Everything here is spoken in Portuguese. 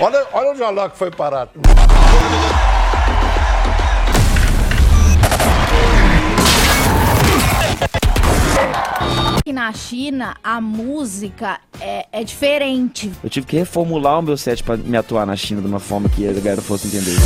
Olha, onde o Alok foi parar? Aqui na China a música é, é diferente. Eu tive que reformular o meu set para me atuar na China de uma forma que a galera fosse entender.